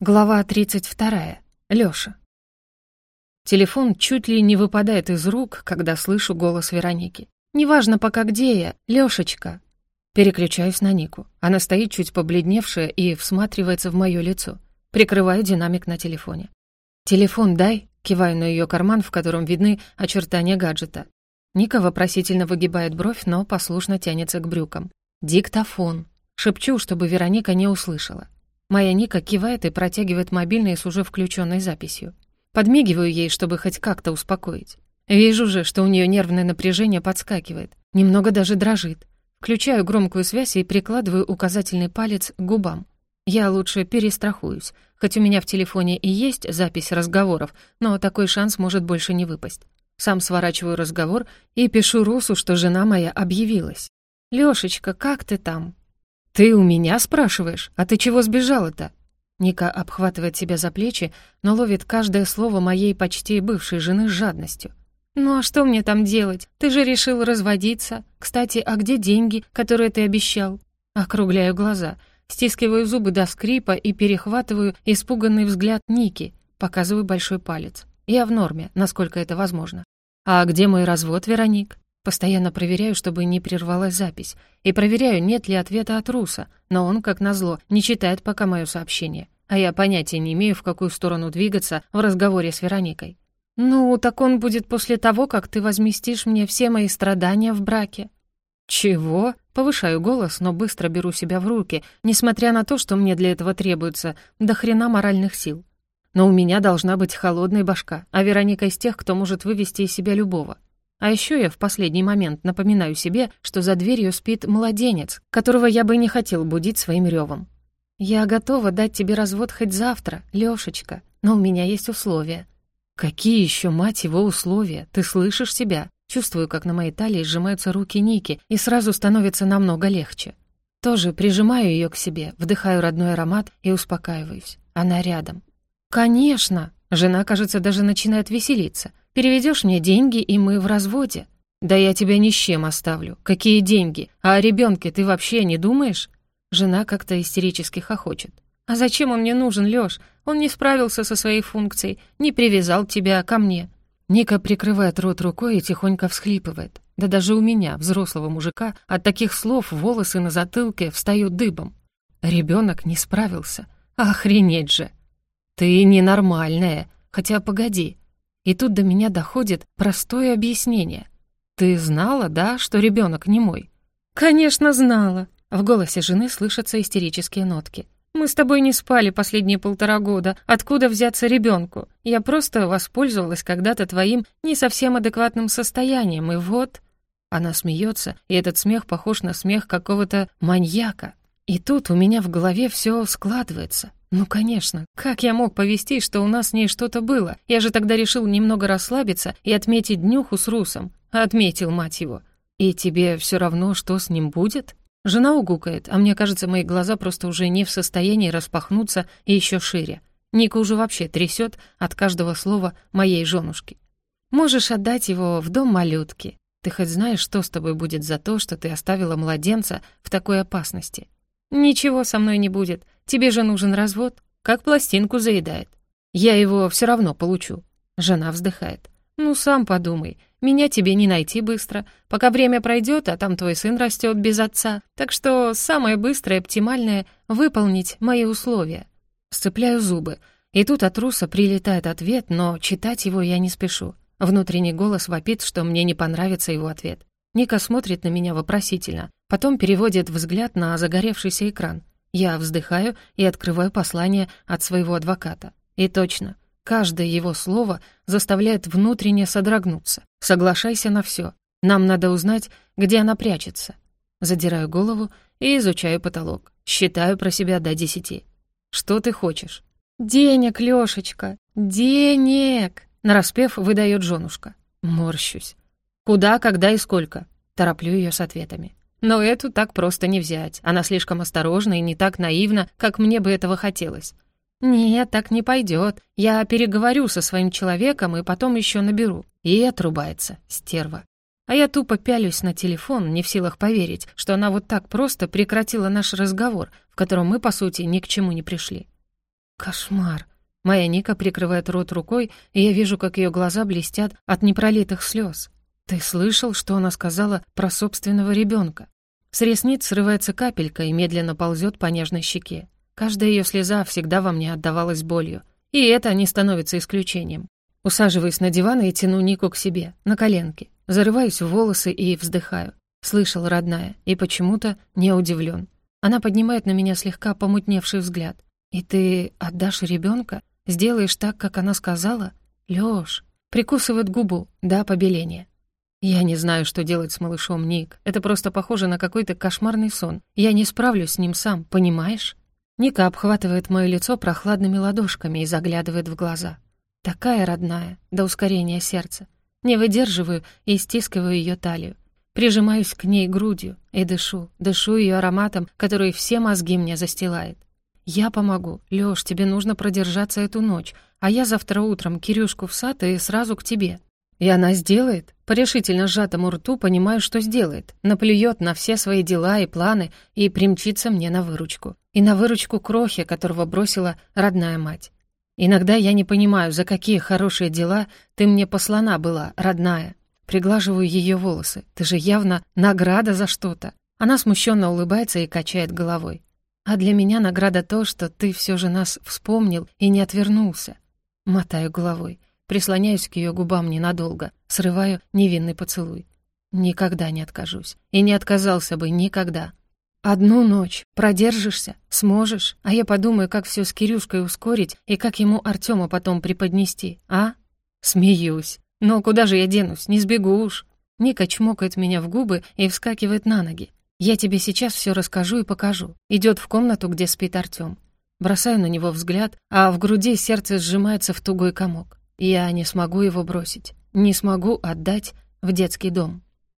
Глава 32. Лёша. Телефон чуть ли не выпадает из рук, когда слышу голос Вероники. «Неважно пока где я, Лёшечка». Переключаюсь на Нику. Она стоит чуть побледневшая и всматривается в моё лицо. Прикрываю динамик на телефоне. «Телефон дай», киваю на её карман, в котором видны очертания гаджета. Ника вопросительно выгибает бровь, но послушно тянется к брюкам. «Диктофон». Шепчу, чтобы Вероника не услышала. Моя Ника кивает и протягивает мобильный с уже включенной записью. Подмигиваю ей, чтобы хоть как-то успокоить. Вижу же, что у нее нервное напряжение подскакивает. Немного даже дрожит. Включаю громкую связь и прикладываю указательный палец к губам. Я лучше перестрахуюсь, хоть у меня в телефоне и есть запись разговоров, но такой шанс может больше не выпасть. Сам сворачиваю разговор и пишу Русу, что жена моя объявилась. «Лёшечка, как ты там?» «Ты у меня спрашиваешь? А ты чего сбежала-то?» Ника обхватывает себя за плечи, но ловит каждое слово моей почти бывшей жены с жадностью. «Ну а что мне там делать? Ты же решил разводиться. Кстати, а где деньги, которые ты обещал?» Округляю глаза, стискиваю зубы до скрипа и перехватываю испуганный взгляд Ники, показываю большой палец. Я в норме, насколько это возможно. «А где мой развод, Вероник?» Постоянно проверяю, чтобы не прервалась запись. И проверяю, нет ли ответа от Руса. Но он, как назло, не читает пока мое сообщение. А я понятия не имею, в какую сторону двигаться в разговоре с Вероникой. «Ну, так он будет после того, как ты возместишь мне все мои страдания в браке». «Чего?» Повышаю голос, но быстро беру себя в руки, несмотря на то, что мне для этого требуется до хрена моральных сил. Но у меня должна быть холодная башка, а Вероника из тех, кто может вывести из себя любого. А еще я в последний момент напоминаю себе, что за дверью спит младенец, которого я бы не хотел будить своим ревом. «Я готова дать тебе развод хоть завтра, Лешечка, но у меня есть условия». «Какие еще, мать его, условия? Ты слышишь себя?» Чувствую, как на моей талии сжимаются руки Ники, и сразу становится намного легче. Тоже прижимаю ее к себе, вдыхаю родной аромат и успокаиваюсь. Она рядом. «Конечно!» Жена, кажется, даже начинает веселиться. Переведешь мне деньги, и мы в разводе». «Да я тебя ни с чем оставлю. Какие деньги? А о ребенке ты вообще не думаешь?» Жена как-то истерически хохочет. «А зачем он мне нужен, Лёш? Он не справился со своей функцией, не привязал тебя ко мне». Ника прикрывает рот рукой и тихонько всхлипывает. Да даже у меня, взрослого мужика, от таких слов волосы на затылке встают дыбом. Ребенок не справился. Охренеть же! Ты ненормальная. Хотя погоди, и тут до меня доходит простое объяснение. «Ты знала, да, что ребенок не мой?» «Конечно, знала!» В голосе жены слышатся истерические нотки. «Мы с тобой не спали последние полтора года. Откуда взяться ребенку? Я просто воспользовалась когда-то твоим не совсем адекватным состоянием, и вот...» Она смеется, и этот смех похож на смех какого-то маньяка. И тут у меня в голове все складывается. Ну, конечно, как я мог повести, что у нас с ней что-то было? Я же тогда решил немного расслабиться и отметить днюху с Русом. Отметил, мать его. И тебе все равно, что с ним будет? Жена угукает, а мне кажется, мои глаза просто уже не в состоянии распахнуться и еще шире. Ника уже вообще трясет от каждого слова моей женушки. Можешь отдать его в дом малютки. Ты хоть знаешь, что с тобой будет за то, что ты оставила младенца в такой опасности? Ничего со мной не будет. Тебе же нужен развод, как пластинку заедает. Я его все равно получу». Жена вздыхает. «Ну, сам подумай, меня тебе не найти быстро, пока время пройдет, а там твой сын растет без отца. Так что самое быстрое и оптимальное — выполнить мои условия». Сцепляю зубы, и тут от Руса прилетает ответ, но читать его я не спешу. Внутренний голос вопит, что мне не понравится его ответ. Ника смотрит на меня вопросительно, потом переводит взгляд на загоревшийся экран. Я вздыхаю и открываю послание от своего адвоката. И точно, каждое его слово заставляет внутренне содрогнуться. Соглашайся на все. Нам надо узнать, где она прячется. Задираю голову и изучаю потолок. Считаю про себя до десяти. Что ты хочешь? «Денег, Лёшечка, денег!» Нараспев выдает женушка. Морщусь. «Куда, когда и сколько?» Тороплю ее с ответами. Но эту так просто не взять. Она слишком осторожна и не так наивна, как мне бы этого хотелось. «Нет, так не пойдет. Я переговорю со своим человеком и потом еще наберу». И отрубается, стерва. А я тупо пялюсь на телефон, не в силах поверить, что она вот так просто прекратила наш разговор, в котором мы, по сути, ни к чему не пришли. Кошмар. Моя Ника прикрывает рот рукой, и я вижу, как ее глаза блестят от непролитых слез. Ты слышал, что она сказала про собственного ребенка? С ресниц срывается капелька и медленно ползет по нежной щеке. Каждая ее слеза всегда во мне отдавалась болью. И это не становится исключением. Усаживаюсь на диван и тяну Нику к себе, на коленки. Зарываюсь в волосы и вздыхаю. Слышал, родная, и почему-то не удивлен. Она поднимает на меня слегка помутневший взгляд. «И ты отдашь ребенка? Сделаешь так, как она сказала? Лёш!» Прикусывает губу, да, побеление. Я не знаю, что делать с малышом, Ник. Это просто похоже на какой-то кошмарный сон. Я не справлюсь с ним сам, понимаешь? Ника обхватывает моё лицо прохладными ладошками и заглядывает в глаза. Такая родная, до ускорения сердца. Не выдерживаю и стискиваю её талию. Прижимаюсь к ней грудью и дышу, дышу её ароматом, который все мозги мне застилает. «Я помогу. Лёш, тебе нужно продержаться эту ночь, а я завтра утром Кирюшку в сад и сразу к тебе. И она сделает. По решительно сжатому рту понимаю, что сделает. Наплюет на все свои дела и планы и примчится мне на выручку. И на выручку крохи, которого бросила родная мать. Иногда я не понимаю, за какие хорошие дела ты мне послана была, родная. Приглаживаю ее волосы. Ты же явно награда за что-то. Она смущенно улыбается и качает головой. А для меня награда то, что ты все же нас вспомнил и не отвернулся. Мотаю головой. Прислоняюсь к ее губам ненадолго, срываю невинный поцелуй. Никогда не откажусь. И не отказался бы никогда. Одну ночь продержишься, сможешь, а я подумаю, как все с Кирюшкой ускорить и как ему Артема потом преподнести, а? Смеюсь. Но куда же я денусь, не сбегу уж. Ника чмокает меня в губы и вскакивает на ноги. Я тебе сейчас все расскажу и покажу. Идет в комнату, где спит Артем. Бросаю на него взгляд, а в груди сердце сжимается в тугой комок. Я не смогу его бросить, не смогу отдать в детский дом.